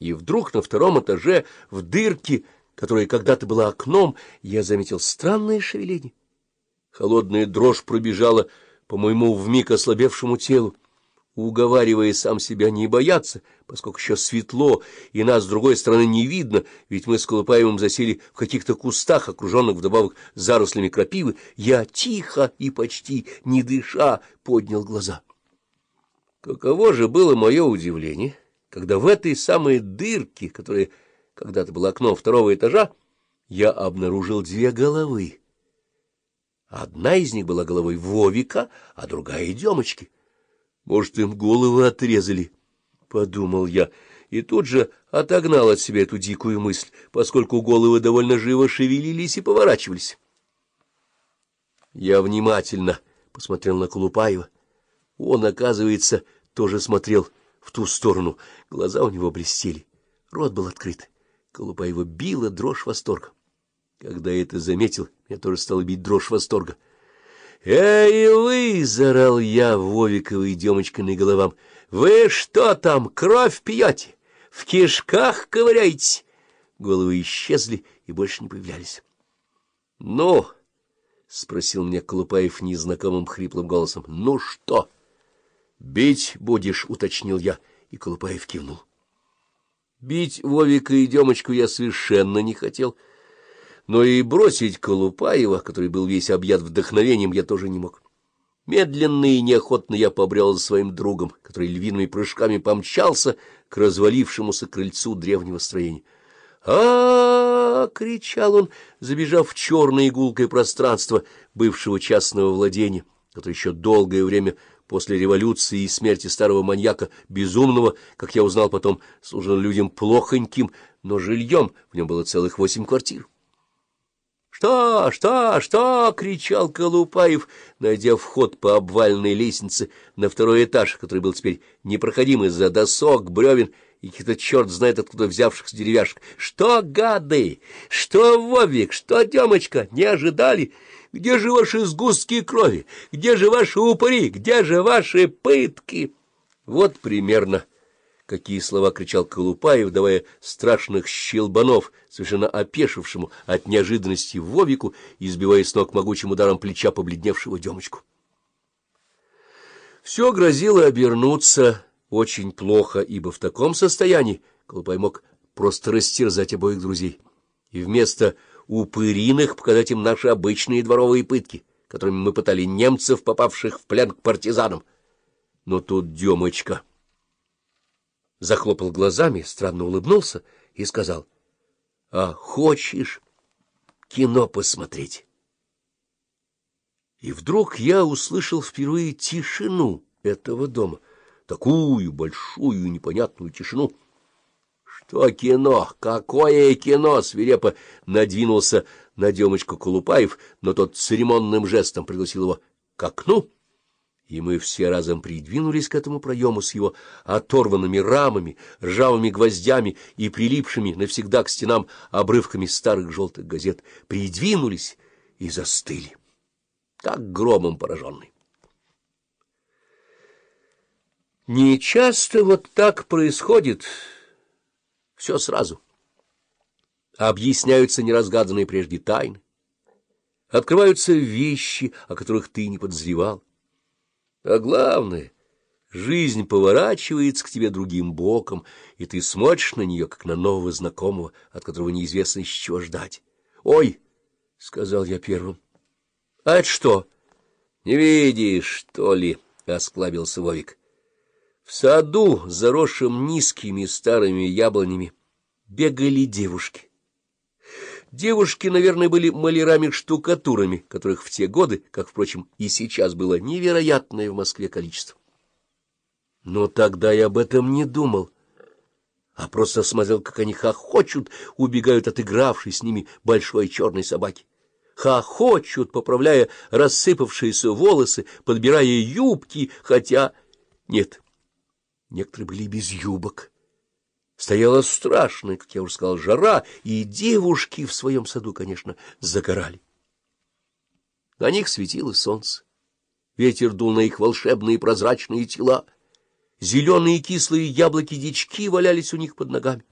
И вдруг на втором этаже, в дырке, которая когда-то была окном, я заметил странное шевеление. Холодная дрожь пробежала по моему вмиг ослабевшему телу, уговаривая сам себя не бояться, поскольку еще светло, и нас с другой стороны не видно, ведь мы с Колупаевым засели в каких-то кустах, окруженных вдобавок зарослями крапивы, я тихо и почти не дыша поднял глаза. Каково же было мое удивление, когда в этой самой дырке, которая когда-то была окном второго этажа, я обнаружил две головы. Одна из них была головой Вовика, а другая — Демочки. Может, им головы отрезали, — подумал я, и тут же отогнал от себя эту дикую мысль, поскольку головы довольно живо шевелились и поворачивались. Я внимательно посмотрел на Колупаева. Он, оказывается, тоже смотрел в ту сторону. Глаза у него блестели, рот был открыт. Колупаева била дрожь восторга. Когда я это заметил, меня тоже стало бить дрожь восторга. «Эй, вы!» — заорал я Вовиковой Демочкиной головам. «Вы что там, кровь пьете? В кишках ковыряете?» Головы исчезли и больше не появлялись. «Ну?» — спросил меня Колупаев незнакомым хриплым голосом. «Ну что?» «Бить будешь?» — уточнил я, и Колупаев кивнул. Бить Вовика и Демочку я совершенно не хотел — но и бросить Колупаева, который был весь объят вдохновением, я тоже не мог. Медленно и неохотно я побрел за своим другом, который львиными прыжками помчался к развалившемуся крыльцу древнего строения. а, кричал он, забежав в черное игулкое пространство бывшего частного владения, которое еще долгое время после революции и смерти старого маньяка, безумного, как я узнал потом, служил людям плохоньким, но жильем, в нем было целых восемь квартир. «Что, что, что?» — кричал Колупаев, найдя вход по обвальной лестнице на второй этаж, который был теперь непроходим из-за досок, бревен и каких-то черт знает откуда взявшихся деревяшек. «Что, гады? Что, Вовик? Что, Демочка? Не ожидали? Где же ваши сгустки крови? Где же ваши упыри? Где же ваши пытки?» Вот примерно какие слова кричал Колупаев, давая страшных щелбанов, совершенно опешившему от неожиданности Вовику, избивая с ног могучим ударом плеча побледневшего Демочку. Все грозило обернуться очень плохо, ибо в таком состоянии Колупай мог просто растерзать обоих друзей и вместо упыриных показать им наши обычные дворовые пытки, которыми мы пытали немцев, попавших в плен к партизанам. Но тут Демочка захлопал глазами, странно улыбнулся и сказал, — А хочешь кино посмотреть? И вдруг я услышал впервые тишину этого дома, такую большую непонятную тишину. — Что кино? Какое кино? — свирепо надвинулся на Демочку Колупаев, но тот церемонным жестом пригласил его к окну и мы все разом придвинулись к этому проему с его оторванными рамами, ржавыми гвоздями и прилипшими навсегда к стенам обрывками старых желтых газет, придвинулись и застыли, как громом пораженный. Не часто вот так происходит все сразу. Объясняются неразгаданные прежде тайны, открываются вещи, о которых ты не подозревал. А главное, жизнь поворачивается к тебе другим боком, и ты смотришь на нее, как на нового знакомого, от которого неизвестно, с чего ждать. — Ой! — сказал я первым. — А это что? — Не видишь, что ли? — осклабился Вовик. В саду, заросшим низкими старыми яблонями, бегали девушки. Девушки, наверное, были малярами-штукатурами, которых в те годы, как, впрочем, и сейчас было невероятное в Москве количество. Но тогда я об этом не думал, а просто смотрел, как они хохочут, убегают от игравшей с ними большой черной собаки. Хохочут, поправляя рассыпавшиеся волосы, подбирая юбки, хотя... Нет, некоторые были без юбок. Стояла страшная, как я уже сказал, жара, и девушки в своем саду, конечно, загорали. На них светило солнце. Ветер дул на их волшебные прозрачные тела. Зеленые кислые яблоки-дички валялись у них под ногами.